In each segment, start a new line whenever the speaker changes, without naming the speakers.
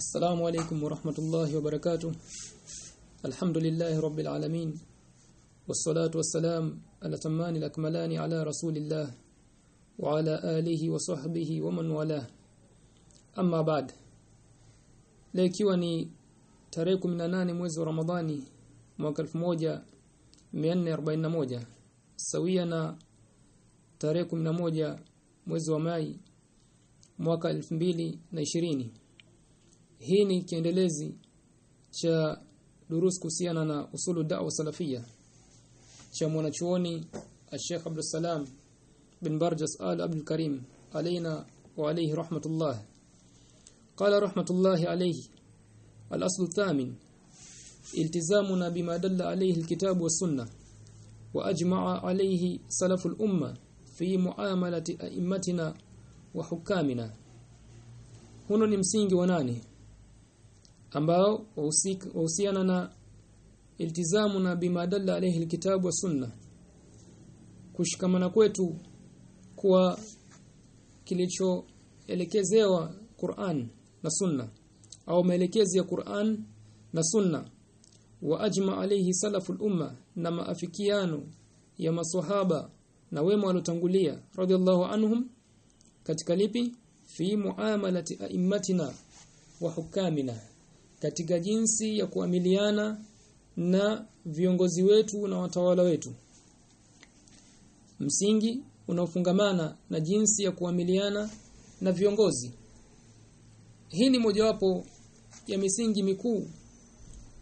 السلام عليكم ورحمة الله وبركاته الحمد لله رب العالمين والصلاة والسلام على تمان الأكملان على رسول الله وعلى آله وصحبه ومن والاه أما بعد leo ikiwa ni tarehe 18 mwezi wa Ramadhani mwaka 1441 sawia na tarehe 11 mwezi wa Mai mwaka 2020 hii ni kiendelezi cha durus kuhusiana na usulu da'wa salafia cha mwanachuoni Sheikh Abdul Salam bin Barjas Al Abdul Karim alaina wa alayhi rahmatullah رحمة الله عليه الأصل الثامن التزامنا بما دل عليه الكتاب والسنة وأجمع عليه سلف الأمة في معاملة أئمتنا وحكامنا huno ni msingi wa nane ambao wahusiana na iltizamu na bima dalla alayhi alkitabu wa sunna. Kushikamana kwetu kwa kilichoelekezewa Qur'an na sunna au maelekezo ya Qur'an na sunna. Wa ajma alayhi salaful umma na maafikiano ya maswahaba na wema waliotangulia radhiallahu anhum katika lipi? Fi muamalati aimmatina wa hukamina katika jinsi ya kuamiliana na viongozi wetu na watawala wetu. Msingi unaofungamana na jinsi ya kuamiliana na viongozi. Hii ni mojawapo ya misingi mikuu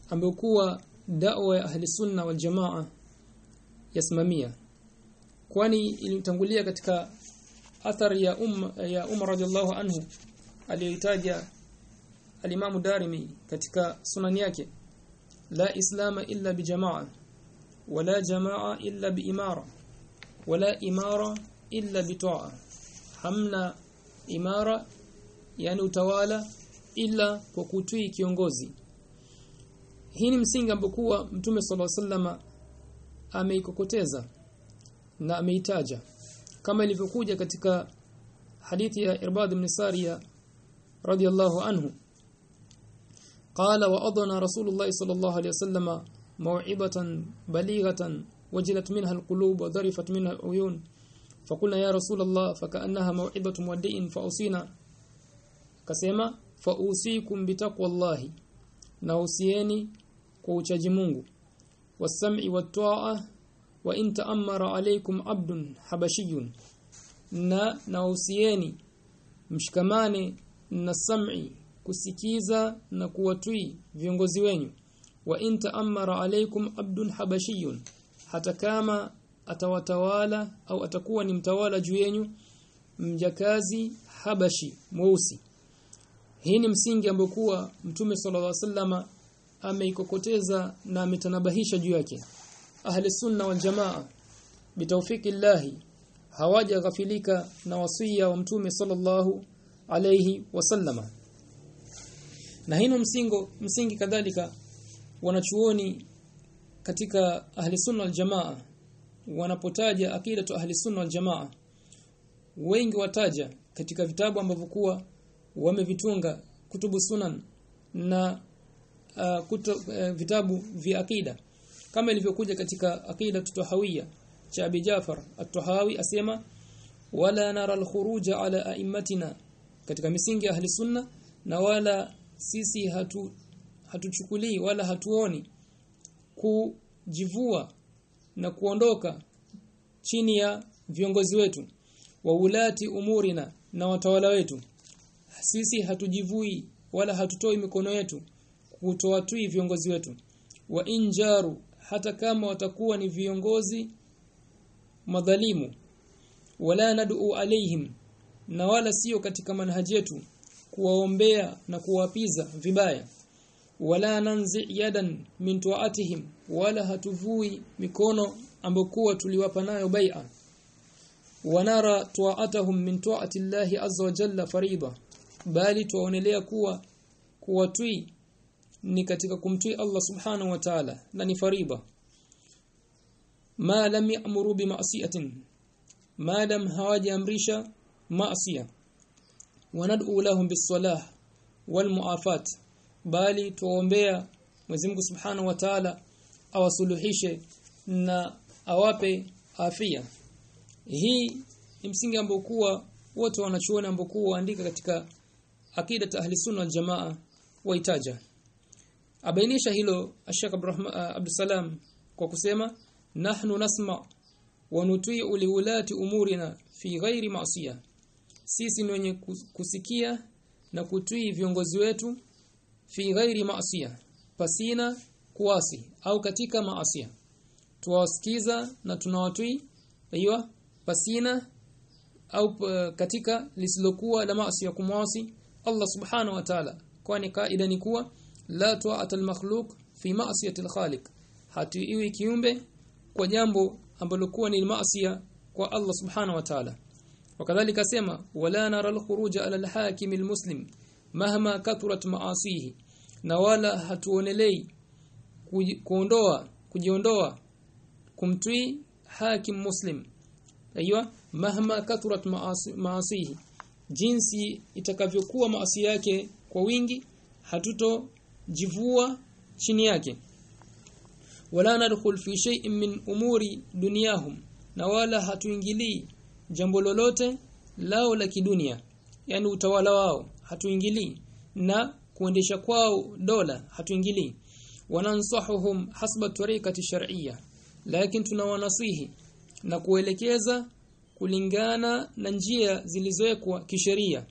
ambayo kuwa da'wa ya ahli sunna wal jamaa yasimamia. Kwani ilitangulia katika athari ya umma ya Umar radhiallahu anhu aliyoitaja alimamu Darimi katika sunani yake la islama illa bijamaa wala jamaa illa biimara wala imara illa bitaa hamna imara yani utawala ila kwa kutii kiongozi. Hii ni msingi ambokuwa mtume sala sallama ameikokoteza na ameitaja. Kama ilivyokuja katika hadithi ya Irbad ibn Sariya radiyallahu anhu قال وأضن رسول الله صلى الله عليه وسلم موعبة بليغة وجلت منها القلوب وذرفت منها العيون فقلنا يا رسول الله فكأنها موعبة مودئ فأوصينا. كسيما فأوصيكم بتقوى الله. نوصيني كوتشي منغو والسمع والطاعة وإن تأمر عليكم عبد حبشي. na مشكماني نسمعي kusikiza na kuwatii viongozi wenyu wa inta amara alaykum abdun habashiyun hata kama atawatawala au atakuwa ni mtawala juu yenu mjakazi habashi mweusi hii ni msingi ambokuwa Mtume sallallahu alaihi wasallama ameikokoteza na ametanabahisha juu yake. Ahli sunna wal jamaa bitawfiki llahi hawaja ghafilika na wasia wa Mtume sallallahu alaihi wasallama. Na hino msingo msingi kadhalika wanachuoni katika ahli sunna wal jamaa wanapotaja akidatu ahli sunna wal jamaa wengi wataja katika vitabu ambavyo kuwa wamevitunga kutubu sunan na uh, kutu, uh, vitabu vya akida kama ilivyokuja katika akida tutahawia cha Abi Jafar at-Tahawi asema wala nara al-khuruja ala a'immatina katika misingi ahli sunna na wala sisi hatu hatuchukulii wala hatuoni kujivua na kuondoka chini ya viongozi wetu wa ulati umurina na watawala wetu. Sisi hatujivui wala hatutoi mikono yetu kutoa tui viongozi wetu. Wa injaru hata kama watakuwa ni viongozi madhalimu wala nad'u alaihim na wala sio katika manhaji yetu kuwaombea na kuwapiza vibaya. Wala nanzi yadan min tuatihim wala hatuvui mikono ambokuwa tuliwapa nayo bai'a. Wanara tuatahum min tuati llahi azza wa jalla fariba bali tuonelea kuwa kuwatui ni katika kumtii Allah subhanahu wa ta'ala na ni fariba ma lam ya'muru bi ma lam hawajaamrisha ma'siya wanad'u lahum bis-salah wal muafat bali tuombea Mwenyezi Mungu Subhanahu wa Ta'ala awasuluhishe na awape afia. Hii ni msingi ambao kuwa wote wanachuoni ambao waandika katika akida ahli sunna wal jamaa waitaja. Abainisha hilo Sheikh Abdul Salam kwa kusema nahnu nasma wa nuti'u liwulati umurina fi ghairi ma'siyah sisi ni wenye kusikia na kutii viongozi wetu fi ghairi masiya pasina kuasi au katika maasiya tuwasikiza na tunawatii aiyo pasina au katika lisilokuwa la maasiya kumwasi Allah subhanahu wa ta'ala. Kwani kaida ni kuwa la tu'at al-makhluq fi ma'siyati al-khaliq hatiwi kiumbe kwa jambo ambalo kuwa ni maasiya kwa Allah subhanahu wa ta'ala wakadhalika sema wala nara alkhuruja ala alhakim almuslim mahma kathurat ma'asihi. Na wala hatuonelei kuondoa kujiondoa kumtii hakim muslim. Aiywa mahma kathurat maasihi. Jinsi itakavyokuwa maasi yake kwa wingi hatutojivua chini yake. Wala nadkhul fi shay'in min umuri dunyahum. Na wala hatuingilii jambo lolote lao la kidunia yani utawala wao hatuingilii. Na kuendesha kwao dola hatuingili wanansahuhum hasba tariqati shar'iyya. Lakini tunawanasihi na kuelekeza kulingana na njia zilizowekwa kisheria.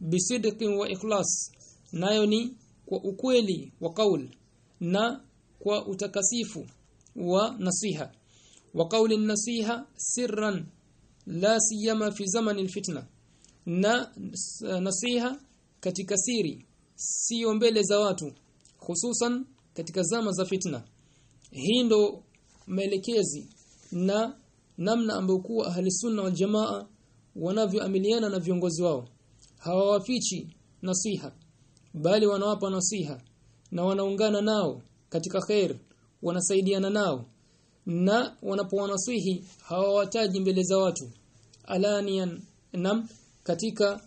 Bisidqin wa ikhlas nayo ni kwa ukweli wa kaul na kwa utakasifu wa nasiha. Wa kauli nasiha sirran la siyama fi zamani alfitna na nasiha katika siri sio mbele za watu hususan katika zama za fitna. Hii ndo maelekezi na namna ambayo kuwa ahli sunna wal jamaa wanavyoamiliana na viongozi wao. Hawawafichi nasiha bali wanawapa nasiha na wanaungana nao katika khair wanasaidiana nao na wanapowanasihi hawawataji mbele za watu. Alanian nam katika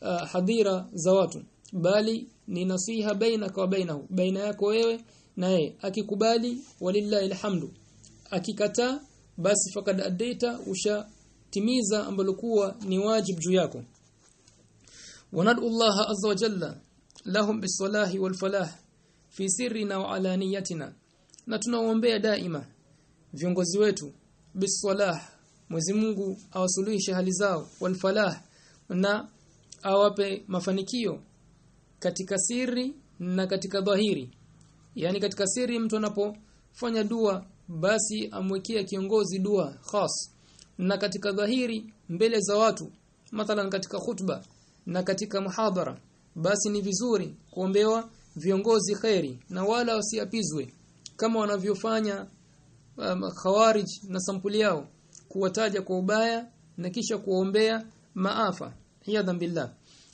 uh, hadhira za watu. Bali ni nasiha baina kwa bainahu baina yako wewe na yeye. Akikubali walillahi alhamdu. Akikataa basi fakad adaita ushatimiza ambalo kuwa ni wajib juu yako. Wanadu Allah azza wa jalla lahum bisalahi wal falah fi sirrina wa alaniyatina. Na tunaombea daima viongozi wetu bisalah Mwenyezi Mungu awasuluhishe hali zao walfalah na awape mafanikio katika siri na katika dhahiri. Yani katika siri mtu anapofanya dua basi amwekea kiongozi dua khas. Na katika dhahiri mbele za watu mathalan katika khutba na katika muhadhara basi ni vizuri kuombewa viongozi khairi na wala wasiapizwe kama wanavyofanya um, khawarij na sampuli yao kuwataja kwa ubaya na kisha kuombea maafa. Hiyadhan billah.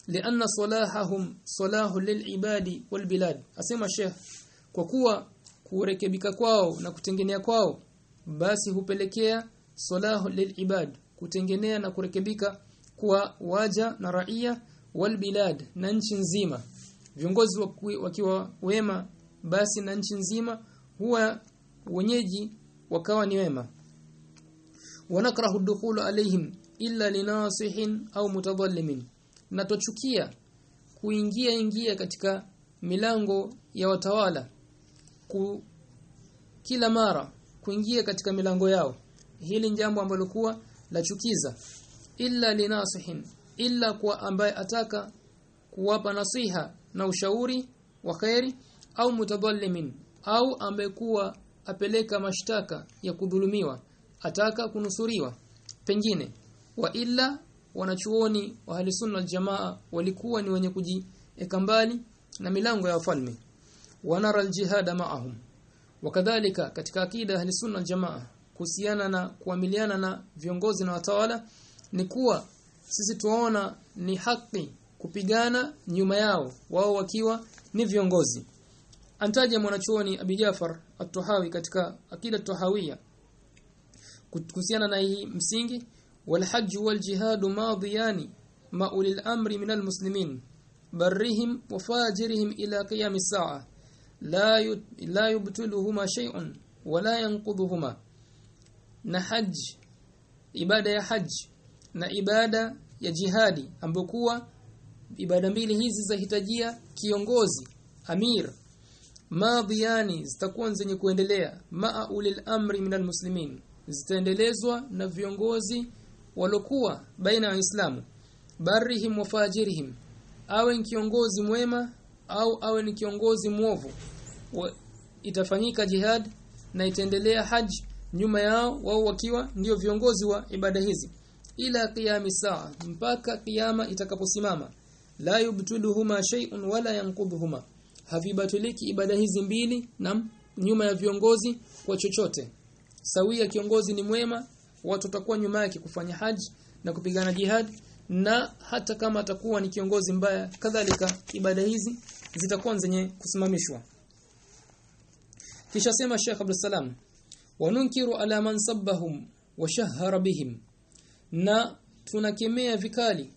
Lianna salahahum salahu lilibadi walbilad. Asema sheikh kwa kuwa kurekebika kwao na kutengenea kwao basi hupelekea salahu lilibad kutengenea na kurekebika kwa waja na raia walbilad na nchi nzima. Viongozi wakiwa wema basi na nchi nzima huwa wenyeji wakawa ni wema. Wanakrahu dukhulu alaihim illa linasihin au mutadhallimin na tochukia kuingia ingia katika milango ya watawala ku, kila mara kuingia katika milango yao. Hili jambo ambalo kuwa la chukiza. Illa linasihin illa kwa ambaye ataka kuwapa nasiha na ushauri wa khairi au mutadhallimin au amekuwa apeleka mashtaka ya kudhulumiwa ataka kunusuriwa. Pengine wa illa wanachuoni wa halisunna sunna jamaa walikuwa ni wenye kujieka mbali na milango ya wafalme. Wanara aljihada maahum. Wakadhalika katika akida ahli sunna jamaa kuhusiana na kuamiliana na viongozi na watawala ni kuwa sisi tuona ni haki kupigana nyuma yao wao wakiwa ni viongozi antaja mwanachuoni Abi Jafar at-Tahawi katika akida Tahawiyya kuhusiana na hii msingi wal hajj wal jihad madiyani ma ulil amri min al muslimin barrihim wa fajirihim ila qiyam as-sa'a la yut, la yubtiluhuma shay'un wa la yanquduhuma na hajj ibada ya hajj na ibada ya jihadi ambayo ibada mbili hizi zahitajia kiongozi amir madhiyani zitakuwa zenye kuendelea. Maa ulil amri minal muslimin. Zitaendelezwa na viongozi walokuwa baina ya waislamu. Barihim wa fajirihim. Awe ni kiongozi mwema au awe ni kiongozi mwovu. Itafanyika jihad na itaendelea haj nyuma yao wao wakiwa ndio viongozi wa ibada hizi. Ila qiyami saa mpaka kiyama itakaposimama. La yubtuluhuma shay'un wala yanqudhuhuma havibatuliki ibada hizi mbili na nyuma ya viongozi kwa chochote. Sawia kiongozi ni mwema watu watakuwa nyuma yake kufanya haji na kupigana jihad na hata kama atakuwa ni kiongozi mbaya kadhalika ibada hizi zitakuwa zenye kusimamishwa. Kisha sema Sheikh Abdul Salam wanunkiru ala man sabbahum wa shahara bihim. Na tunakemea vikali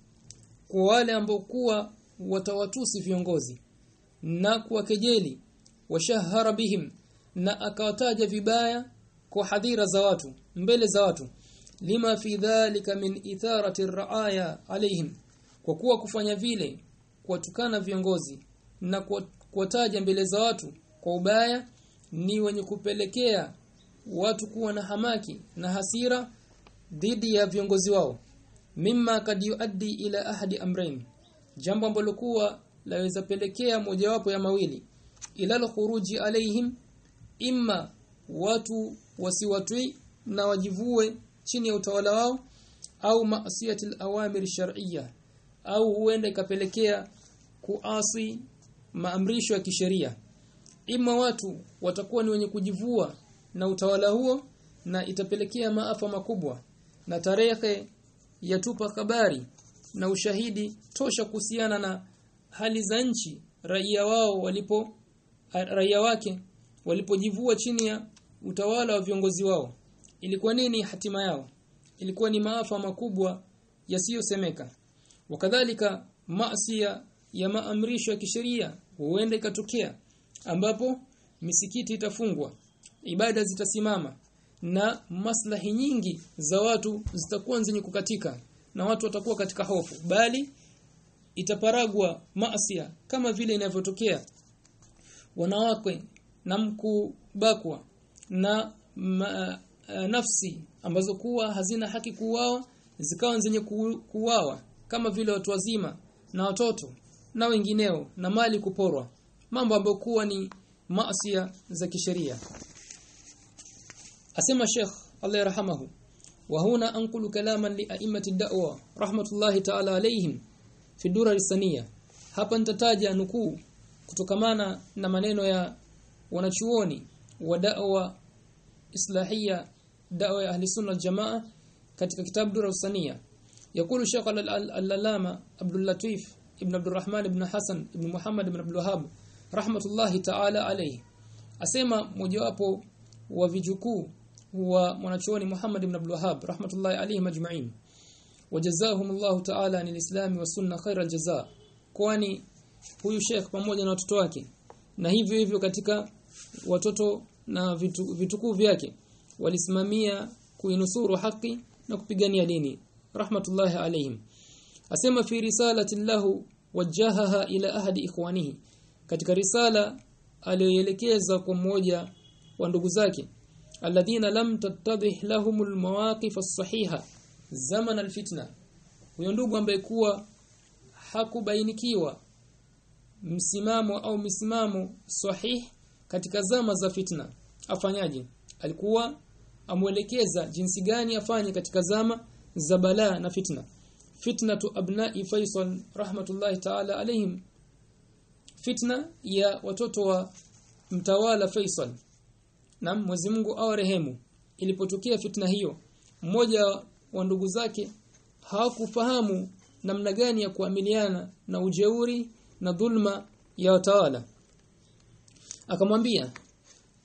kwa wale ambao kuwa watawatusi viongozi na kuwakejeli washahara bihim na akawataja vibaya kwa hadhira za watu mbele za watu. Lima fi dhalika min itharati raaya alaihim kwa kuwa kufanya vile kuwatukana viongozi na kuwataja mbele za watu kwa ubaya ni wenye kupelekea watu kuwa na hamaki na hasira dhidi ya viongozi wao. Mimma kad yuaddi ila ahadi amrain jambo ambalo kuwa laweza pelekea mojawapo ya mawili. Ila khuruji alaihim imma watu wasiwatwi na wajivue chini ya utawala wao au maasiyati alawamir shar'iyya au huenda ikapelekea kuasi maamrisho ya kisheria. Ima watu watakuwa ni wenye kujivua na utawala huo na itapelekea maafa makubwa. Na tarehe yatupa habari na ushahidi tosha kuhusiana na hali za nchi raia wao walipo raia wake walipojivua chini ya utawala wa viongozi wao. Ilikuwa nini hatima yao? Ilikuwa ni maafa makubwa yasiyosemeka. Wakadhalika maasiya ya maamrisho ya kisheria huenda ikatokea ambapo misikiti itafungwa ibada zitasimama na maslahi nyingi za watu zitakuwa zenye kukatika na watu watakuwa katika hofu. Bali itaparagwa maasia kama vile inavyotokea. Wanawake na mkubakwa na ma, uh, nafsi ambazo kuwa hazina haki kuuawa zikawa zenye kuuawa kama vile watu wazima na watoto na wengineo na mali kuporwa. Mambo ambayo kuwa ni maasia za kisheria. Asema Sheikh Allah yarhamahu wa huna anqulu kalaman li a'immati da'wa rahmatullahi ta'ala alayhim fidura lisania hapa nitataja nukuu kutokamana na maneno ya wanachuoni wa da'wa islahia da'wa ya ahli sunna jamaa katika kitabu dura usania yakulu shaykh al-allama Abdul Latif ibn Abdul Rahman ibn Hassan ibn Muhammad ibn Abdul Wahhab rahmatullahi ta'ala alayhi. Asema mojawapo wa vijukuu wa mwanachuoni Muhammad ibn Abdul Wahhab rahmatullahi alayhi majma'in wajazahum Allah ta'ala anil islam wa sunna khairal jazaa kwani huyu sheikh pamoja na watoto wake na hivyo hivyo katika watoto na vitu, vitukuu vyake walisimamia kuinusuru haki na kupigania dini. Rahmatullahi alayhim. Asema fi risalati lahu wajahaha ila ahadi ikhwanihi. Katika risala aliyoelekeza kwa mmoja wa ndugu zake alladhina lam tattadhih lahumul mawaqif as-sahiha zaman alfitna. Huyo ndugu ambaye kuwa hakubainikiwa msimamo au misimamo sahih katika zama za fitna afanyaje? Alikuwa amuelekeza jinsi gani afanye katika zama za balaa na fitna. Fitnatu abna'i faisal rahmatullahi ta'ala alayhim. Fitna ya watoto wa mtawala Faisal. Na Mwenyezi Mungu awarehemu. Ilipotokea fitna hiyo mmoja wa ndugu zake hawakufahamu namna gani ya kuamiliana na ujeuri na dhulma ya watawala. Akamwambia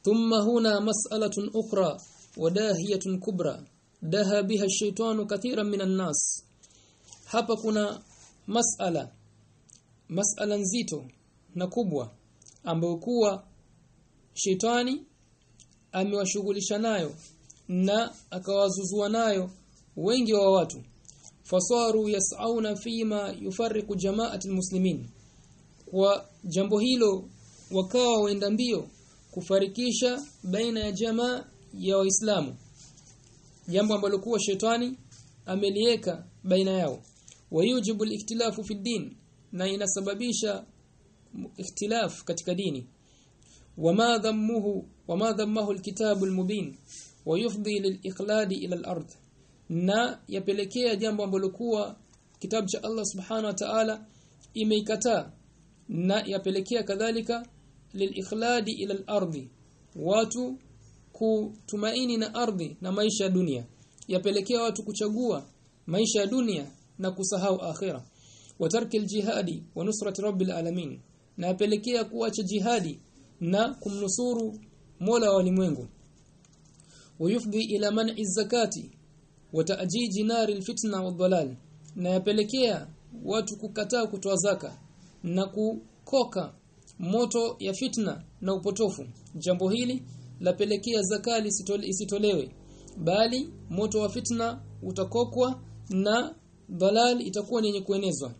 thumma huna mas'alatun ukhra wadahiyatun kubra daha biha ash-shaytanu kathiran minan nas. Hapa kuna mas'ala masala nzito na kubwa ambayo kuwa shetani amewashughulisha nayo na akawazuzua nayo wengi wa watu fasaru yas'auna fima yufarriqu jama'ati muslimin kwa jambo hilo wakawa waenda mbio kufarikisha baina ya jamaa ya waislamu jambo ambalo kuwa shetani amelieka baina yao. Wayujibu al-ikhtilafu fi din na inasababisha ikhtilaf katika dini. Wama dhammuhu wama dhammahu al-kitabu al-mubin al-ard na yapelekea jambo ambalo kuwa kitabu cha Allah subhanahu wa ta'ala imeikataa na yapelekea kadhalika lilikhladi ila al-ardi watu kutumaini na ardhi na maisha ya dunia yapelekea watu kuchagua maisha ya dunia na kusahau akhira. Wa tarki al-jihadi wa nusrat rabbil alamin na yapelekea kuacha jihadi na kumnusuru Mola wa walimwengu wayufdi ila man'i zakati wa ta'jiji nari alfitna wadhalal na yapelekea watu kukataa kutoa zaka na kukoka moto ya fitna na upotofu. Jambo hili lapelekea zakali isitolewe bali moto wa fitna utakokwa na dalal itakuwa ni yenye kuenezwa.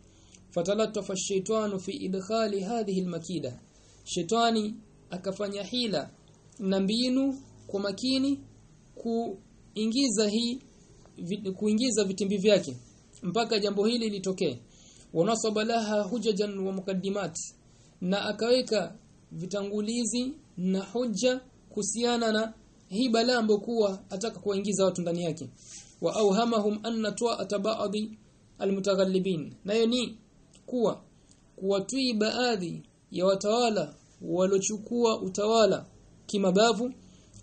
Fatalatafa shaitanu fi idkhali hadhihi almakida shaitani akafanya hila na mbinu kwa makini kuingiza hii kuingiza vitimbi vyake. Mpaka jambo hili litokee. Wanasaba laha hujajan wa mukaddimat. Na akaweka vitangulizi na hoja kuhusiana na hii balaa ambokuwa ataka kuwaingiza watu ndani yake. Wa auhamahum anna tu'ata ba'dhi almutaghallibin. Nayo ni kuwa kuwatui baadhi ya watawala walochukua utawala kimabavu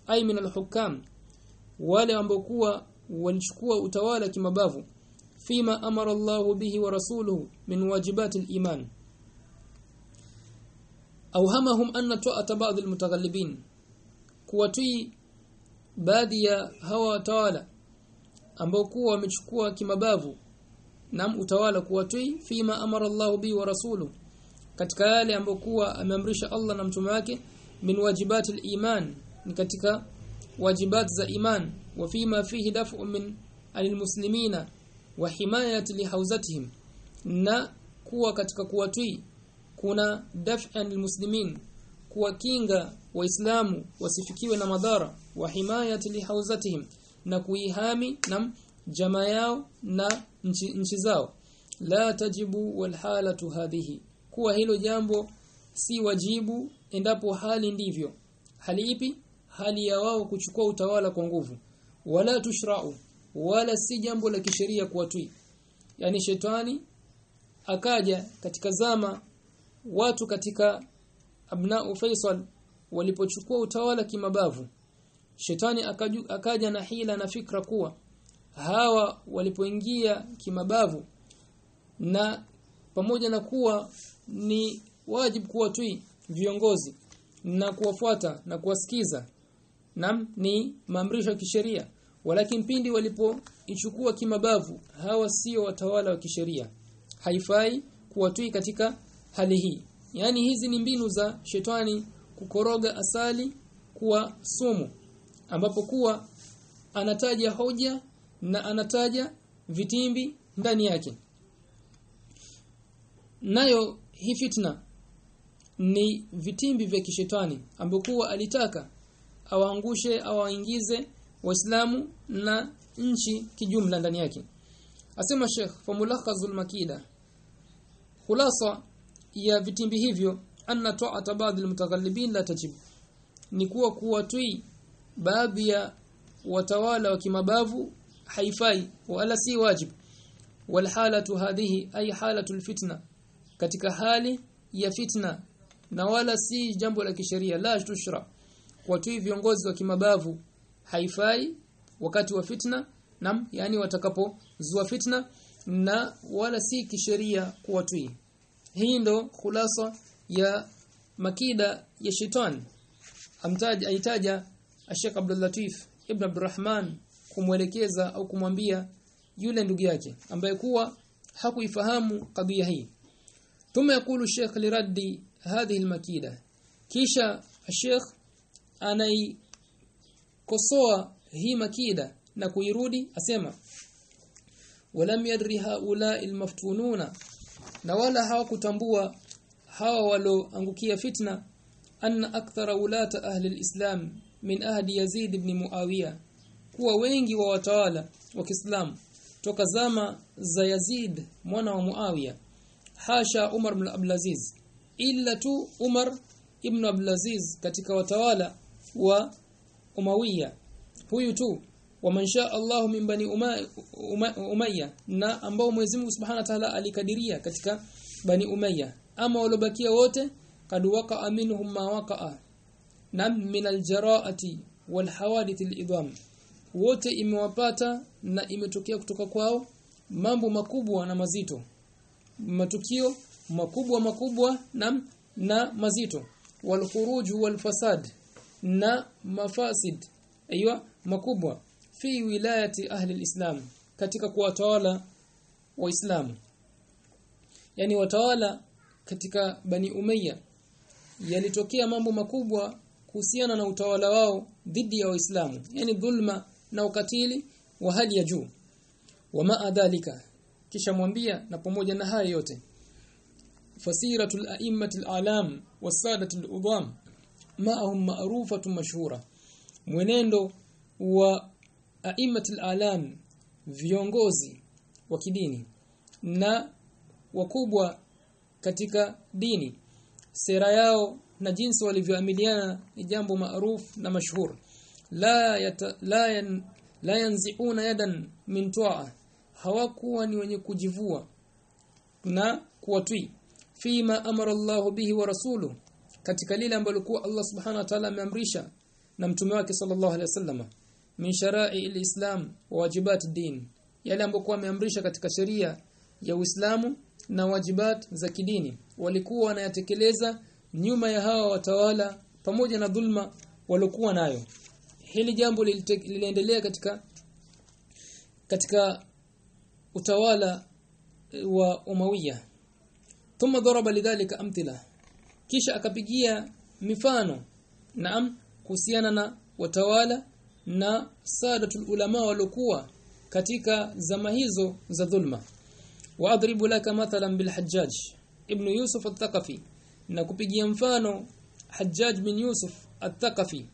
ay min alhukam wale ambao kuwa walichukua utawala kimabavu. Fima amara Allahu bihi wa rasuluhu min wajibati al-iman. Awhamahum anna ta'ata ba'd al-mutaghallibin kuwatii baadhi ya hawa watawala ambao kuwa wamechukua kimabavu. Na utawala kuwatii fima amara Allahu bihi wa rasuluhu. Katika yale ambayo kuwa ameamrisha Allah na mtume wake min wajibati al-iman. Ni katika wajibat za iman wa فيه fihi daf'u min almuslimina wa himayati lihauzatihim na kuwa katika kuwatii kuna daf'an lilmuslimin kuwakinga waislamu wasifikiwe na madhara wa himayati lihauzatihim na kuihami na jamaa yao na nchi, nchi zao. La tajibu wal halatu hadhihi kuwa hilo jambo si wajibu endapo hali ndivyo. Hali ipi? Hali ya wao kuchukua utawala kwa nguvu wala tushra'u wala si jambo la kisheria kuwatui. Yani shetani akaja katika zama watu katika abna'u Faisal walipochukua utawala kimabavu shetani akaju, akaja na hila na fikra kuwa hawa walipoingia kimabavu na pamoja na kuwa ni wajibu kuwatui viongozi na kuwafuata na kuwasikiza nam ni maamrisho ya kisheria walakin pindi walipoichukua kimabavu hawa sio watawala wa kisheria. Haifai kuwatui katika hali hii. Yani hizi ni mbinu za shetani kukoroga asali kuwa sumu ambapo kuwa anataja hoja na anataja vitimbi ndani yake. Nayo hii fitna ni vitimbi vya kishetani ambokuwa alitaka awaangushe awaingize waislamu na nchi kijumla ndani yake. Asema Sheikh famulakhazul makida khulasa ya vitimbi hivyo anna ta'ata ba'd almutaghallibin la tajib. Ni kuwa kuwatui baadhi ya watawala wa kimabavu haifai wala si wajib. Wal halatu hadhihi ay halatu alfitna katika hali ya fitna na wala si jambo la kisheria la tushra. Kuwatui viongozi wa kimabavu haifai wakati wa fitna nam yani watakapozua fitna na wala si kisheria kuwatui hii ndo khulasa ya makida ya shetani amtaja aitaja Sheikh Abdul Latif Ibn Abdurrahman kumwelekeza au kumwambia yule ndugu yake ambaye kuwa hakuifahamu kadhia hii ثم يقول الشيخ لرد هذه المكيدة kisha الشيخ anai kosoa hii makida na kuirudi asema walam yadri haula almaftununa na wala hawakutambua hawa walioangukia fitna anna akthara ulata ahli alislam min ahdi yazid ibn muawiya kuwa wengi wa watawala wa kiislam toka zama za Yazid mwana wa Muawiya hasha Umar ibn Abdulaziz illa tu Umar ibn Abdulaziz katika watawala wa Umawiya huyu tu wa mansha Allah min bani Umayya uma, Umayya na ambao Mwenyezi Mungu Subhanahu wa Ta'ala alikadiria katika bani Umayya. Ama walobakia wote kad waqa minhum ma waqa'a nam min aljara'ati wal hawadith alidham. Wote imewapata na imetokea kutoka kwao mambo makubwa na mazito. Matukio makubwa makubwa na na mazito. Wal khuruj wal fasad na mafasid aiywa makubwa fi wilayati ahli alislam katika kuwatawala waislamu. Yani watawala katika bani umayya yalitokea mambo makubwa kuhusiana na utawala wao dhidi ya waislamu yani dhulma na ukatili wa hali ya juu. Wama adhalika kisha mwambia na pamoja na haya yote fasiratul a'immatil alam wasadatul udham ma'ahum ma'rufatun mashhura. Mwenendo wa aimat alam viongozi wa kidini na wakubwa katika dini. Sera yao na jinsi walivyoamiliana ni jambo maarufu na mashhur. La yata, la, yan, la yanzi'una yadan min tu'a. Hawakuwa ni wenye kujivua na kuwatwi fima amara Allahu bihi wa rasuluhu katika lile ambalo kwa Allah subhanahu wa ta'ala ameamrisha na mtume wake sallallahu alaihi wasallam min shara'i alislam wa wajibat din yale ambayo kwa ameamrisha katika sheria ya Uislamu na wajibat za kidini. Walikuwa wanayatekeleza nyuma ya hawa watawala pamoja na dhulma waliokuwa nayo. Hili jambo liliendelea katika katika utawala wa Umawiya. Thumma daraba lidhalika amthila kisha akapigia mifano naam kuhusiana na watawala na sadatul ulama waliokuwa katika zama hizo za dhulma waadribu laka mathalan bil hajjaj ibn yusuf al-thaqafi na kupigia mfano hajjaj bin yusuf al-thaqafi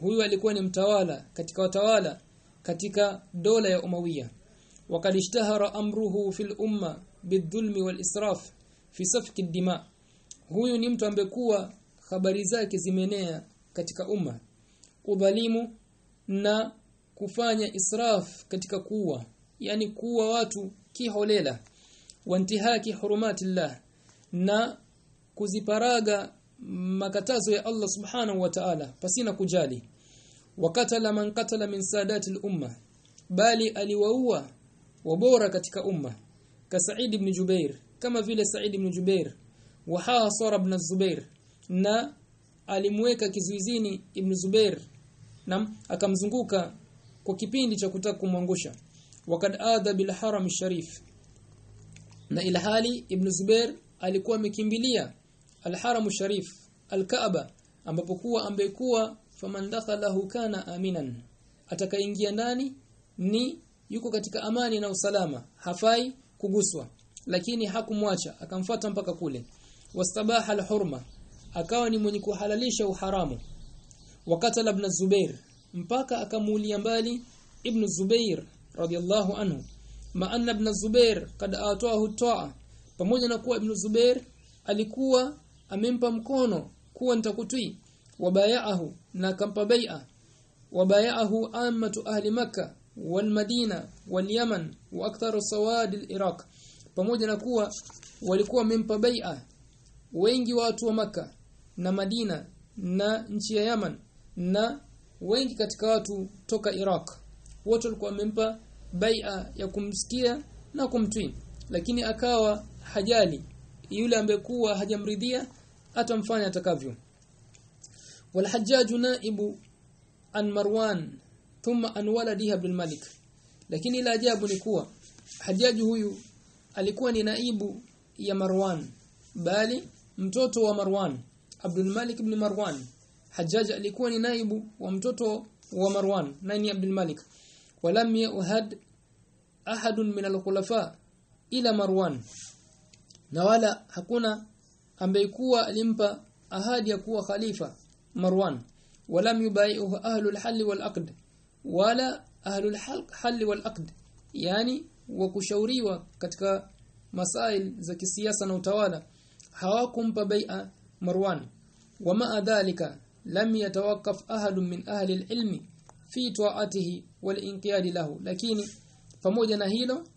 huyu alikuwa ni mtawala katika watawala katika dola ya umawiya وقد اشتهر امره في الامه بالظلم والاسراف في سفك الدماء huyu ni mtu ambekuwa habari zake zimenea katika umma. Udhalimu na kufanya israf katika kuwa yani kuwa watu kiholela wantihaki hurumatillah na kuziparaga makatazo ya Allah subhanahu wa ta'ala pasina kujali. Wakatala man katala min sadati al-umma bali aliwaua wabora katika umma ka Sa'id ibn Jubair kama vile Sa'id ibn Jubair wa Hasar ibn Zubair. Na alimweka kizuizini ibn Zubair. Na akamzunguka kwa kipindi cha kutaka kumwangusha. Wakad adha bil haram sharif. Na ilhali ibn Zubair alikuwa amekimbilia al-haram sharif al-Kaaba ambapo kuwa ambekuwa faman dakhalahu kana aminan. Atakaingia ndani ni yuko katika amani na usalama. Hafai kuguswa. Lakini hakumwacha akamfuata mpaka kule wastabaha alhurma akawa ni mwenye kuhalalisha uharamu. Wakati ibn Zubair mpaka akamuulia mbali ibn Zubair radiyallahu anhu maana ibn Zubair kad atoahu toa pamoja na kuwa ibn Zubair alikuwa amempa mkono kuwa nitakutii wabayaahu na akampa bai'a wabayaahu ammatu ahli makkah wal madina wal yaman wa aktharu sawad al iraq pamoja na kuwa walikuwa wamempa bai'a wengi watu wa maka na Madina na nchi ya Yaman na wengi katika watu toka Iraq wote walikuwa wamempa bai'a ya kumsikia na kumtii lakini akawa hajali yule ambaye kuwa hajamridhia atamfanya atakavyo والحجاج نائب عن مروان thumma an waladiha Abdul Malik lakini la ajabu ni kuwa Hajaji huyu alikuwa ni naibu ya Marwan bali mtoto wa Marwan Abdul Malik ibn Marwan. Hajjaj alikuwa ni naibu wa mtoto wa Marwan nani Abdul Malik. Walam yuhad ahadun min al-khulafa ila Marwan. Na wala hakuna ambaye kuwa alimpa ahadi ya kuwa khalifa Marwan. Walam yubai'uhu ahlul hal wal aqd. Wala ahlul hal wal aqd. Yani wa kushauriwa katika masail za kisiasa na utawala hawakumpa bai'a Marwan. Wama dhalika lam yatawaqqaf ahadun min ahli al-ilmi fi ta'atihi wal inqiyad lahu. Lakini pamoja na hilo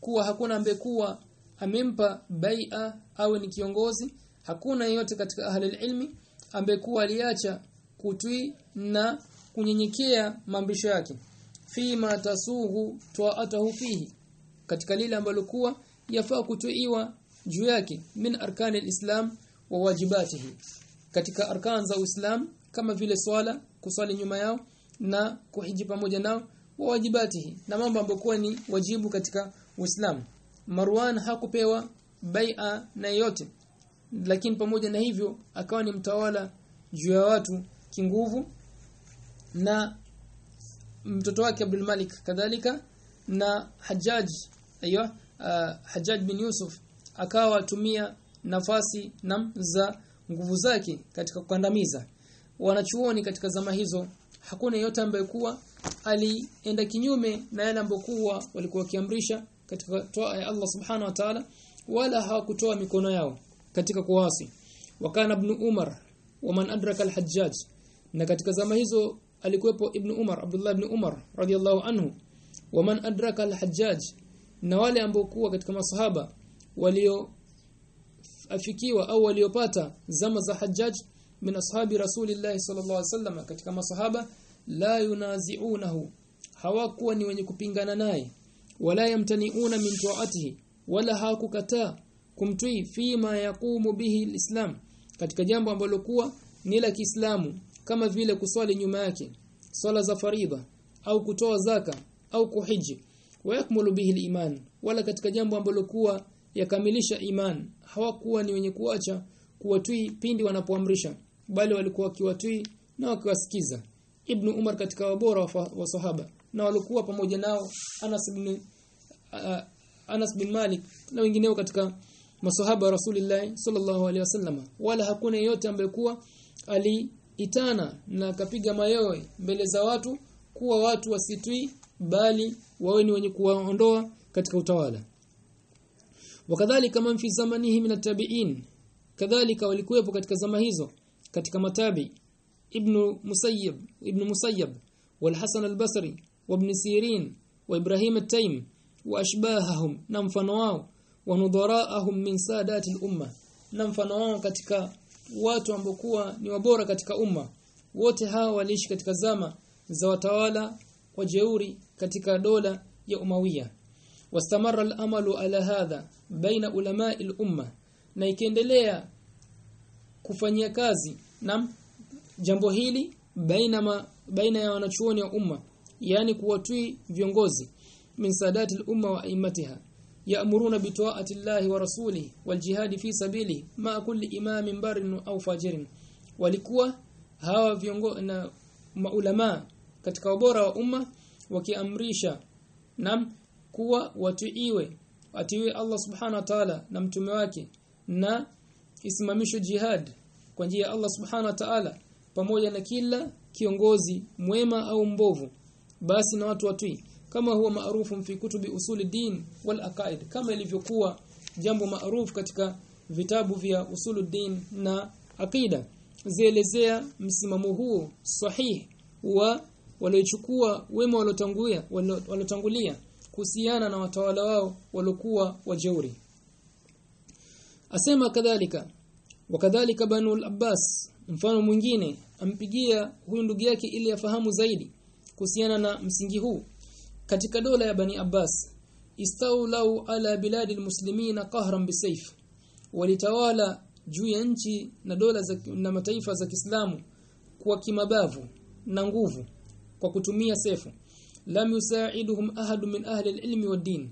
kuwa hakuna ambaye kuwa amempa bai'a au ni kiongozi hakuna yeyote katika ahli ilmi ambaye kuwa aliacha kutwi na kunyenyekea maamrisho yake. Fima tasuhu ta'atahu fihi katika lile ambalo kuwa yafaa kutuiwa juu yake min arkani alislam wa wajibatihi katika arkan za Uislam kama vile swala kuswali nyuma yao na kuhiji pamoja nao wa wajibatihi na mambo ambayo ni wajibu katika Uislamu. Marwan hakupewa bai'a na yote lakini pamoja na hivyo akawa ni mtawala juu ya watu kinguvu na mtoto wake Abdul Malik kadhalika na Hajjaj ayo uh, Hajjaj bin Yusuf akawa tumia nafasi na za nguvu zake katika kukandamiza. Wanachuoni katika zama hizo hakuna yote ambaye kuwa alienda kinyume na yale ambayo kuwa walikuwa wakiamrisha katika toa ya Allah subhanahu wa ta'ala wala hawakutoa mikono yao katika kuasi. Wakana ibn Umar wa man adraka al-Hajjaj na katika zama hizo alikuwepo ibn Umar Abdullah ibn Umar radiyallahu anhu. Wa man adraka al-Hajjaj na wale ambao kuwa katika masahaba walio afikiwa au waliopata zama za Hajjaj min ashabi Rasulillah sallallahu alaihi wasallam katika masahaba la yunazi'unahu hawakuwa ni wenye kupingana naye wala yamtaniuna min tuatihi wala hakukataa kumtii fima yakumu bihi alislam katika jambo ambalo kuwa ni la Kiislamu kama vile kuswali nyuma yake swala za faridha au kutoa zaka au kuhiji wayakmulu bihi aliman wala katika jambo ambalo kuwa yakamilisha iman. Hawakuwa ni wenye kuacha kuwatui pindi wanapoamrisha bali walikuwa wakiwatui na wakiwasikiza. Ibn Umar katika wabora wa sahaba na walikuwa pamoja nao Anas ibn uh, Anas bin Malik na wengineo katika masahaba wa Rasulullah sallallahu alaihi wasallam. Wala hakuna yeyote ambaye kuwa aliitana na akapiga mayowe mbele za watu kuwa watu wasitui bali wawe ni wenye kuwaondoa katika utawala wakadhalika man fi zamanihi min at-tabi'in. Kadhalika walikuwepo katika zama hizo katika matabi. Ibn musayyib ibn musayyib wal hasan al-basri wa ibn sirin wa ibrahim at-taym wa ashbahahum na mfano wao. Wa nudharaahum min sadati al-umma na mfano wao katika watu ambokuwa ni wabora katika umma. Wote hawa waliishi katika zama za watawala wajeuri katika dola ya Umawiya واستمر الامل على هذا بين علماء الامه na ikiendelea kufanyia kazi na jambo hili baina ma, baina ya wanachuoni wa umma yani kuwatui viongozi min sadati al-umma wa aimatiha ya'muruna bi ta'ati Allah wa rasuli wal jihad fi sabili ma kulli imamin barin au fajirin walikuwa hawa viongozi na maulama katika ubora wa umma wakiamrisha nam kuwa watiiwe atiiwe Allah subhanahu wa ta'ala na mtume wake na isimamisho jihad kwa njia ya Allah subhanahu wa ta'ala pamoja na kila kiongozi mwema au mbovu basi na watu watii kama huwa maarufu fi kutubi usuli din wal aqaid kama ilivyokuwa jambo maarufu katika vitabu vya usuluddin na aqida. Zielezea msimamo huo sahihi wa waliochukua wema waliotangulia waliotangulia kuhusiana na watawala wao walokuwa wajeuri. Asema kadhalika wakadhalika banu al-abbas mfano mwingine ampigia huyu ndugu yake ili afahamu zaidi kuhusiana na msingi huu katika dola ya bani abbas. Istaulau ala biladi almuslimina qahran bisayf walitawala juu ya nchi na dola za, na mataifa za Kiislamu kwa kimabavu na nguvu kwa kutumia sefu lam yusaiduhum ahad min ahli alilmi wad-din.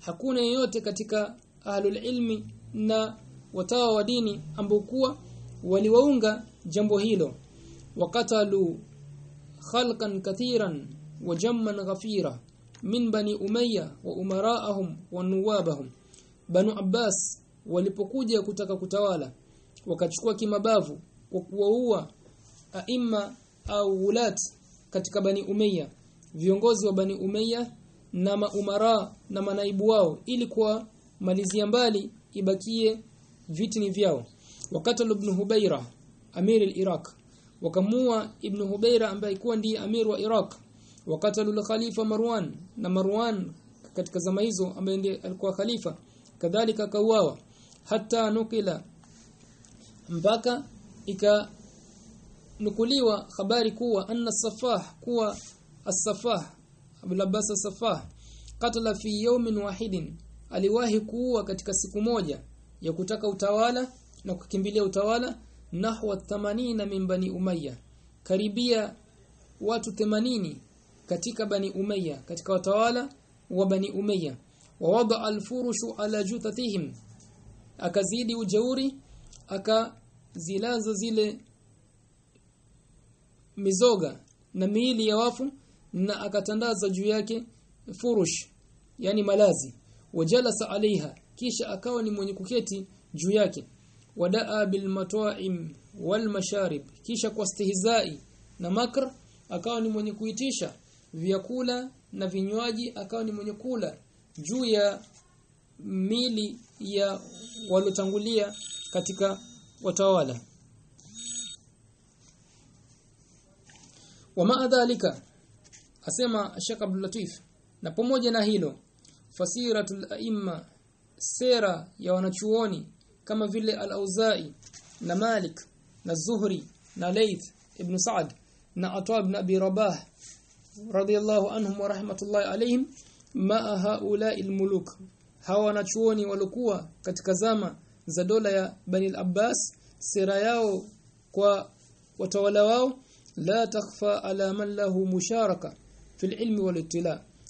Hakuna yeyote katika ahlul ilmi na watawa wa dini ambokuwa waliwaunga jambo hilo. Waqatalu khalqan kathiran wa jamman ghafira min bani umayya wa umaraahum wa nuwabahum. Banu abbas walipokuja kutaka kutawala wakachukua kimabavu kwa kuwaua aima au wulat katika bani umayya viongozi wa bani umayya na maumara na manaibu wao ili kwa malizia mbali ibakie vitini vyao. Wakati ibn Hubaira amir al-Iraq. Wakamua ibn Hubaira ambaye alikuwa ndiye amir wa Iraq. Wakati khalifa Marwan na Marwan katika zama hizo ambaye ndiye alikuwa khalifa kadhalika kauawa hata nukila mpaka ika nukuliwa habari kuwa anna safah kuwa as-safah Abul Abbas as-Safah katala fi yawmin wahidin aliwahi kuua katika siku moja ya kutaka utawala na kukimbilia utawala nahwa 80 min bani umayya. Karibia watu 80 katika bani umayya katika watawala wa bani umayya. Wa wada al-furushu ala juthatihim akazidi ujeuri akazilaza zile mizoga na miili ya wafu na akatandaza juu yake furush yani malazi. Wajalasa alaiha kisha akawa ni mwenye kuketi juu yake. Wadaa bil matwa'im wal masharib kisha kwa stihizai na makr akawa ni mwenye kuitisha vyakula na vinywaji akawa ni mwenye kula juu ya mili ya walotangulia katika watawala. Wama dhalika asema Sheikh Abdul Latif na pamoja na hilo fasiratul aimma sera ya wanachuoni kama vile al-Auza'i na Malik na Zuhri na Layth ibn Sa'd na Atab ibn Abi Rabah radiyallahu anhum wa rahmatullahi alayhim ma haula'i al-muluk hawa wanachuoni walikuwa katika zama za dola ya Bani al-Abbas sera yao kwa watawala wao la takhfa ala man lahu musharaka fil ilmi wal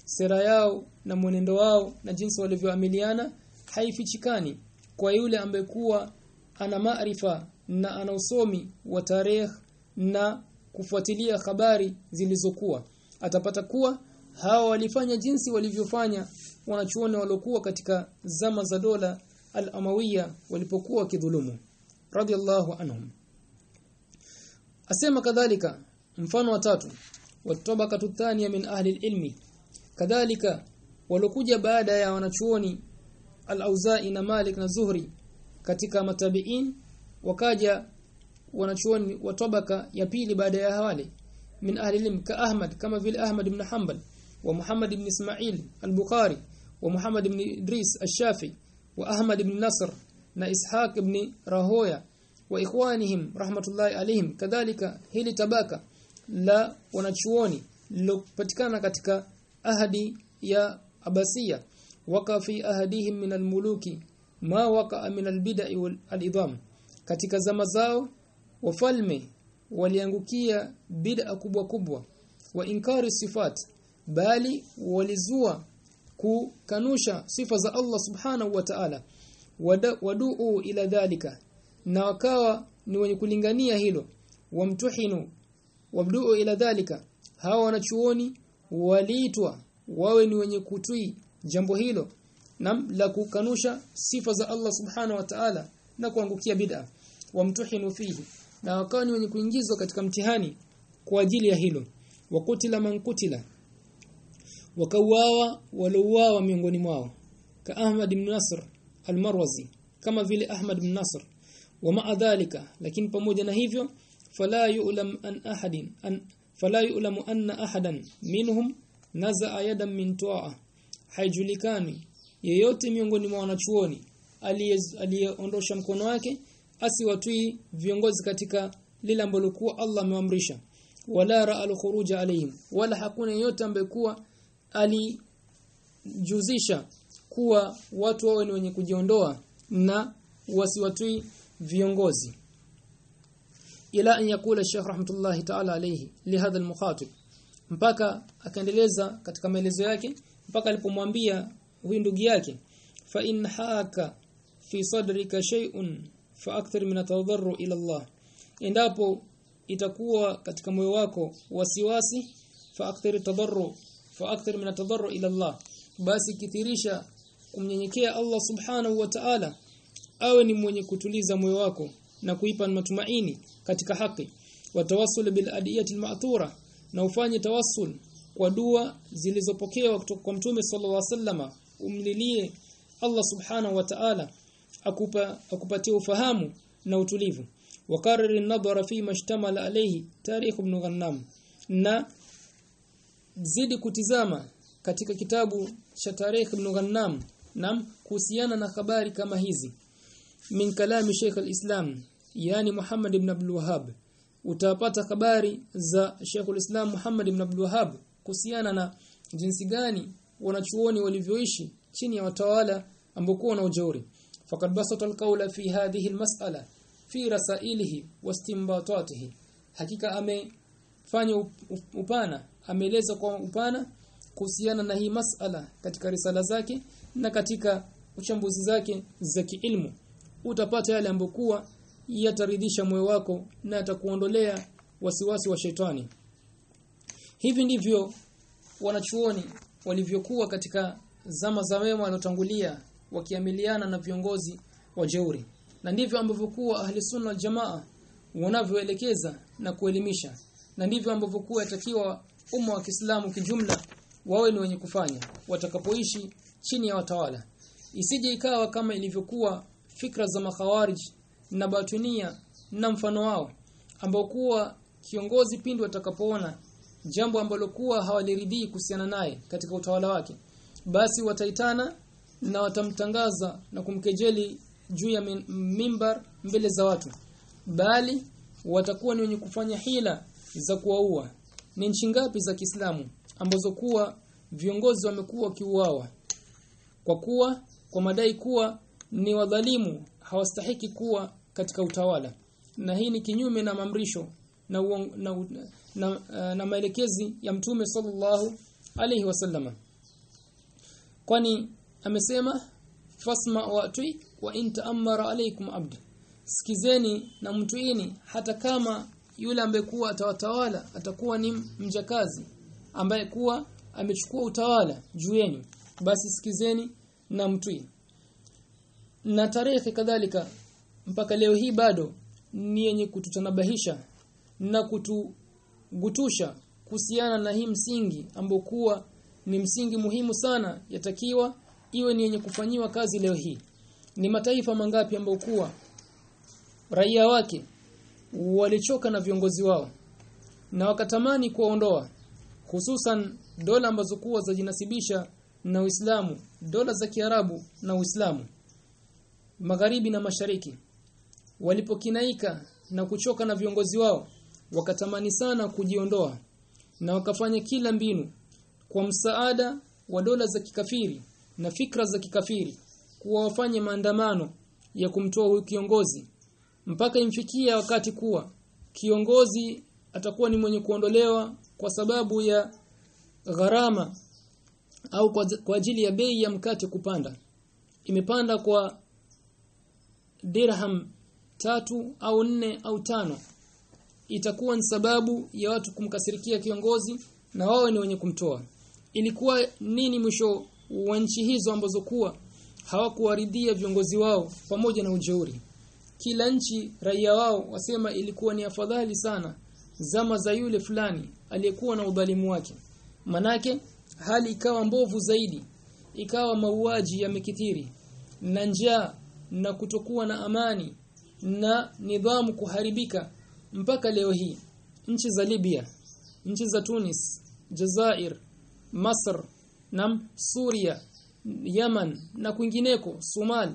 sera yao na mwenendo wao na jinsi walivyoamiliana haifichikani kwa yule ambekuwa ana maarifa na ana usomi wa tarehe na kufuatilia habari zilizokuwa. Atapata kuwa hawa walifanya jinsi walivyofanya wanachuoni waliokuwa katika zama za dola al-Amawiya walipokuwa kidhulumu radiyallahu anhum. Asema kadhalika mfano wa tatu watabakatu thania min ahli ilmi kadhalika walokuja baada ya wanachuoni al-Auza'i na Malik na Zuhri katika matabiin wakaja wanachuoni wa tabaka ya pili baada ya hawali min ahli ilm ka Ahmad kama vile Ahmad ibn Hanbal wa Muhammad ibn Ismail al-Bukhari wa Muhammad ibn Idris al-Shafi wa Ahmad ibn Nasr na Ishaq ibn Rahoya wa ikhwanihim rahmatullahi alayhim. Kadhalika hili tabaka la wanachuoni lilopatikana katika ahadi ya Abasia waka fi ahadihim min almuluki ma waka min albidai walidham katika zama zao wafalme waliangukia bid'a kubwa kubwa wa inkari sifat bali walizua kukanusha sifa za Allah subhanahu wa ta'ala. Waduu ila dhalika na wakawa ni wenye kulingania hilo. Wamtuhinu wabduu ila dhalika. Hawa wanachuoni waliitwa wawe ni wenye kutui jambo hilo nam la kukanusha sifa za Allah subhana wa ta'ala na kuangukia bid'a. Wamtuhinu fihi na wakawa ni wenye kuingizwa katika mtihani kwa ajili ya hilo. Wakutila mankutila wakauawa walouawa miongoni mwao. Ka Ahmad ibn Nasr al-Marwazi kama vile Ahmad ibn Nasr wa ma'a dhalika. Lakini pamoja na hivyo fala yu'lam an ahadin an fala yu'lamu anna ahadan minhum nazaa yadan min tu'a haijulikani yeyote miongoni mwa wanachuoni aliyeondosha mkono wake asiwatui viongozi katika lile ambalo kuwa Allah ameamrisha wala ra'al khuruja alayhim wala hakuna yeyote ambaye kuwa alijuzisha kuwa watu wawe ni wenye kujiondoa na wasiwatui viongozi ila an yakula Sheikh rahmatullahi ta'ala alayhi lihadha al-mukhatib. Mpaka akaendeleza katika maelezo yake mpaka alipomwambia huyu ndugu yake fa in haka fi sadrika shay'un fa'akthir min atadarru ila Allah. Endapo itakuwa katika moyo wako wasiwasi fa'akthir tadarru fa'akthir min atadarru ila Allah basi kithirisha kumnyenyekea Allah subhanahu wa ta'ala awe ni mwenye kutuliza moyo wako na kuipa matumaini katika haki watawassul bil adiyati al na ufanye tawassul kwa dua zilizopokewa kutoka kwa mtume sallallahu alaihi umlilie Allah subhanahu wa ta'ala akupa akupatie ufahamu na utulivu. Nadhara fi mashtamala alayhi tarikh ibn Ghannam na zidi kutizama katika kitabu cha Tarikh ibn Ghannam nam kuhusiana na habari kama hizi. Min kalami Sheikh al-Islam yani Muhammad ibn Abdul Wahhab. Utapata habari za Sheikh al-Islam Muhammad ibn Abdul Wahhab kuhusiana na jinsi gani wanachuoni walivyoishi chini ya watawala ambao na ujauri faqad basata al-qawla fi hadhihi al-mas'ala fi rasailihi wastinbatatihi hakika amefanya upana ameeleza kwa upana kuhusiana na hii masala katika risala zake na katika uchambuzi zake za kiilmu. Utapata yale ambokuwa yataridhisha moyo wako na atakuondolea wasiwasi wa shetani. Hivi ndivyo wanachuoni walivyokuwa katika zama za wema walotangulia wakiamiliana na viongozi wa jeuri. Na ndivyo ambavyokuwa ahli sunna jamaa wanavyoelekeza na kuelimisha. Na ndivyo ambavyokuwa yatakiwa umma wa Kiislamu kijumla wawe ni wenye kufanya watakapoishi chini ya watawala. Isije ikawa kama ilivyokuwa fikra za makhawarij na batunia na mfano wao ambao kuwa kiongozi pindi watakapoona jambo ambalo kuwa hawaliridhii kuhusiana naye katika utawala wake basi wataitana na watamtangaza na kumkejeli juu ya mimbar mbele za watu bali watakuwa ni wenye kufanya hila za kuwaua. Ni nchi ngapi za Kiislamu ambazo kuwa viongozi wamekuwa kiuawa kwa kuwa kwa madai kuwa ni wadhalimu hawastahiki kuwa katika utawala. Na hii ni kinyume na mamrisho na uong, na, na, na, na maelekezi ya mtume sallallahu alayhi wasallama kwani amesema fasma wa tui wa inta amara alaykum abd sikizeni na mtuini hata kama yule ambaye kuwa atawatawala atakuwa ni mjakazi ambaye kuwa amechukua utawala juu yenu. Basi sikizeni na mtui na tarehe kadhalika mpaka leo hii bado ni yenye kututanabahisha na kutugutusha kuhusiana na hii msingi ambokuwa ni msingi muhimu sana yatakiwa iwe ni yenye kufanyiwa kazi leo hii. Ni mataifa mangapi ambayo kuwa raia wake walichoka na viongozi wao na wakatamani kuondoa hususan dola ambazo kuwa zajinasibisha na Uislamu dola za Kiarabu na Uislamu magharibi na mashariki walipokinaika na kuchoka na viongozi wao wakatamani sana kujiondoa na wakafanya kila mbinu kwa msaada wa dola za kikafiri na fikra za kikafiri kuwa wafanye maandamano ya kumtoa huyu kiongozi mpaka imfikia wakati kuwa kiongozi atakuwa ni mwenye kuondolewa kwa sababu ya gharama au kwa, kwa ajili ya bei ya mkate kupanda. Imepanda kwa dirham tatu au nne au tano. Itakuwa ni sababu ya watu kumkasirikia kiongozi na wao ni wenye kumtoa. Ilikuwa nini mwisho wa nchi hizo ambazo kuwa hawakuwaridhia viongozi wao pamoja na ujeuri? Kila nchi raia wao wasema ilikuwa ni afadhali sana zama za yule fulani aliyekuwa na udhalimu wake. Manake hali ikawa mbovu zaidi ikawa mauaji yamekithiri na njaa na kutokuwa na amani na nidhamu kuharibika mpaka leo hii. Nchi za Libya nchi za Tunis Jazair Masr na Suria Yaman na kwingineko Somal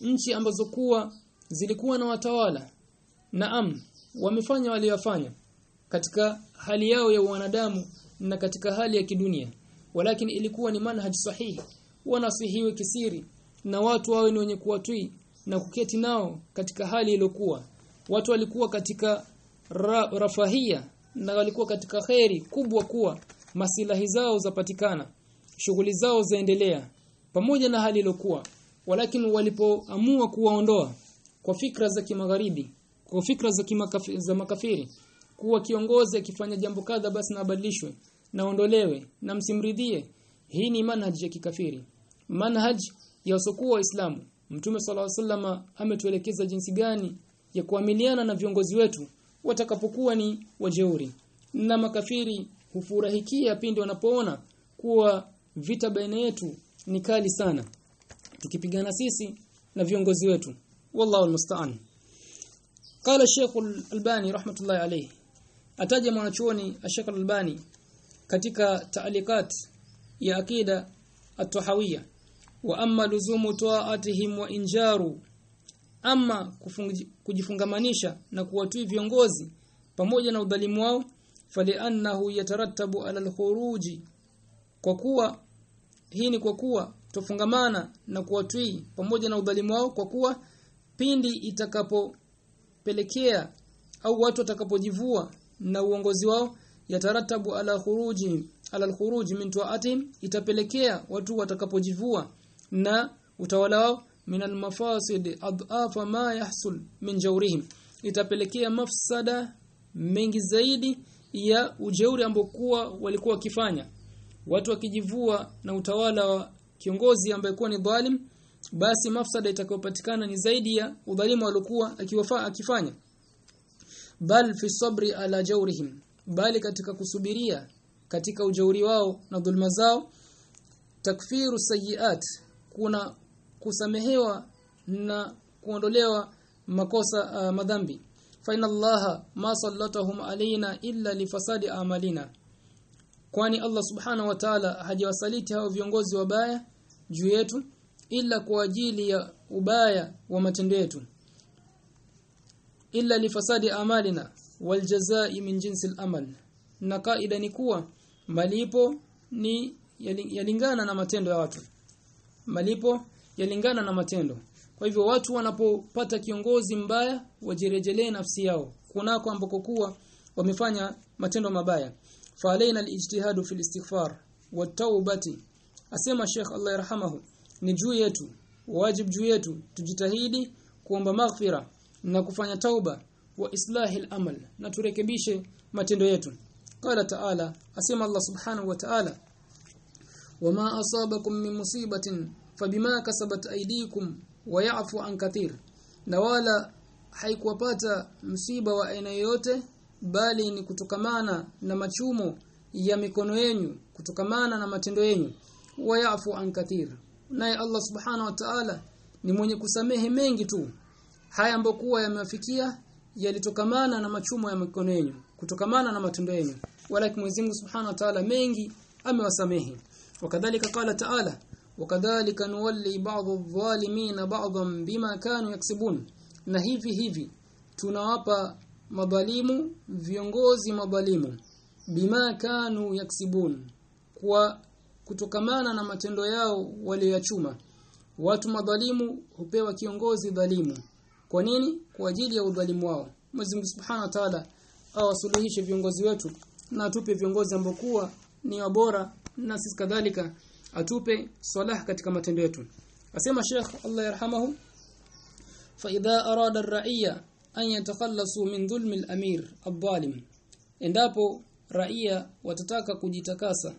nchi ambazo kuwa zilikuwa na watawala naam wamefanya waliyofanya katika hali yao ya wanadamu na katika hali ya kidunia. Walakin ilikuwa ni manhaj sahihi wanasihiwe kisiri na watu wawe ni wenye kuwatui na kuketi nao katika hali iliyokuwa. Watu walikuwa katika ra, rafahia na walikuwa katika kheri kubwa kuwa masilahi zao zapatikana shughuli zao zaendelea pamoja na hali iliyokuwa. Walakin walipoamua kuwaondoa kwa fikra za kimagharibi kwa fikra za kimakafi, za makafiri kuwa kiongozi akifanya jambo kadha basi nabadilishwe naondolewe na msimridhie hii ni manhaj ya kikafiri. Manhaj ya wasokuwa waislamu mtume sala وسلم ametuelekeza jinsi gani ya kuamiliana na viongozi wetu watakapokuwa ni wajeuri. Na makafiri hufurahikia pindi wanapoona kuwa vita baina yetu ni kali sana tukipigana sisi na viongozi wetu. Wallahu almusta'an. Qala Sheikh Al-Albani rahmatullahi alayhi. Ataja mwanachuoni Sheikh Al-Albani katika taalikat ya akida at-tahawiyya wa amma luzumu ta'atihim wa injaru. Ama kujifungamanisha na kuwatii viongozi pamoja na udhalimu wao fali'annahu yatarattabu ala al-khuruji. Kwa kuwa hii ni kwa kuwa tofungamana na kuwatii pamoja na udhalimu wao kwa kuwa pindi itakapopelekea au watu watakapojivua na uongozi wao yataratabu ala khuruji ala alkhuruj min itapelekea watu watakapojivua na utawala wao min almafasid adhafa ma yahsul min jawrihim. Itapelekea mafsada mengi zaidi ya ujeuri ambokuwa walikuwa wakifanya. Watu wakijivua na utawala wa kiongozi ambaye kuwa ni dhalim basi mafsada itakayopatikana ni zaidi ya udhalimu aliokuwa akiwafaa akifanya. Bal fi sabri ala jawrihim bali katika kusubiria katika ujauri wao na dhulma zao. Takfiru sayiat kuna kusamehewa na kuondolewa makosa uh, madhambi. Fa inna allaha ma sallatahum alaina illa lifasadi amalina. Kwani Allah subhanahu wa ta'ala hajawasaliti hao viongozi wabaya juu yetu ila kwa ajili ya ubaya wa matendo yetu. Illa lifasadi amalina waljazai min jinsi al-amal na kaida ni kuwa malipo ni yalingana na matendo ya watu malipo yalingana na matendo. Kwa hivyo watu wanapopata kiongozi mbaya wajirejelee nafsi yao. Kunako ambako kuwa wamefanya matendo mabaya. Fa alaina alijtihadu fil istighfar wataubati asema Sheikh Allah yarhamahu ni juu yetu wajib juu yetu tujitahidi kuomba maghfira na kufanya tauba wa islahil amal na turekebishe matendo yetu. Qala ta'ala asema Allah subhanahu wa ta'ala wama asabakum min musibatin fabima kasabat aydikum wa ya'fu an kathir na wala haikuwapata msiba wa aina yoyote bali ni kutokamana na machumo ya mikono yenu kutokamana na matendo yenu. Wa ya'fu an kathir. Naye Allah subhanahu wa ta'ala ni mwenye kusamehe mengi tu. Haya ambayo kuwa yamewafikia yalitokamana na machumo ya mikono yenu kutokamana na matendo yenu. Walakin Mwenyezi Mungu subhanahu wa ta'ala mengi amewasamehe wakadhalika qala ta'ala wakadhalika nuwalli ba'd adh-dhalimin ba'dhan bima kanu yaksibun. Na hivi hivi tunawapa madhalimu viongozi madhalimu bima kanu yaksibun kwa kutokamana na matendo yao walioyachuma. Watu madhalimu hupewa kiongozi dhalimu. Kwa nini? Kwa ajili ya udhalimu wao. Mwenyezi Mungu Subhanahu wa Ta'ala awasuluhishe viongozi wetu na atupe viongozi ambao kuwa ni wabora na sisi kadhalika atupe salah katika matendo yetu. Asema Sheikh Allah yarhamahu fa idha arada ar-ra'iyya an yatakhallasu min dhulmi al-amir adh-dhalim endapo raia watataka kujitakasa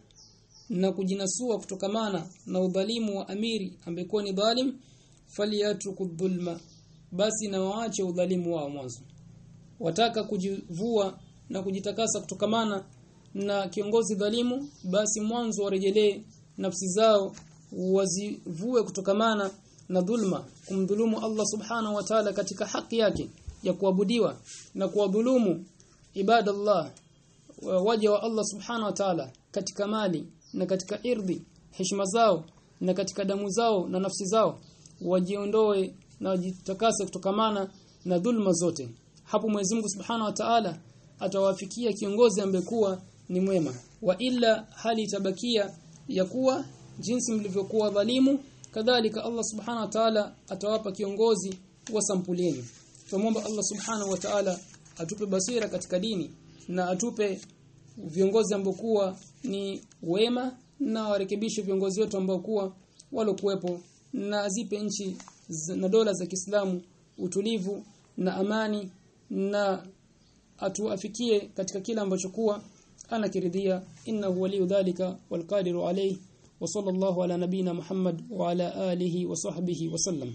na kujinasua kutokamana na udhalimu wa amiri ambekuwa ni dhalim faliyatruku dhulma basi na waache udhalimu wao mwanzo. Wataka kujivua na kujitakasa kutokamana na kiongozi dhalimu basi mwanzo warejelee nafsi zao wazivue kutokamana na dhulma kumdhulumu Allah subhanahu wa ta'ala katika haki yake ya kuabudiwa na kuwadhulumu ibadallah waja wa Allah subhanahu wa ta'ala katika mali na katika irdhi heshima zao na katika damu zao na nafsi zao wajiondoe na wajitakase kutokamana na dhulma zote. Hapo Mwenyezi Mungu Subhanahu wa Ta'ala atawafikia kiongozi ambekuwa ni mwema. Wa illa hali tabakia ya kuwa jinsi mlivyokuwa dhalimu kadhalika Allah Subhanahu wa Ta'ala atawapa kiongozi wa sampulini. Tumomba Allah Subhanahu wa Ta'ala atupe basira katika dini na atupe viongozi ambao kuwa ni wema na warekebishe viongozi wetu ambao kuwa walokuwepo na azipe nchi na dola za Kiislamu utulivu na amani na atuafikie katika kila ambacho kuwa anakiridhia innahu waliyu dhalika walqadiru alayhi wa sallallahu ala nabina Muhammad wa ala alihi wa sahbihi wa sallam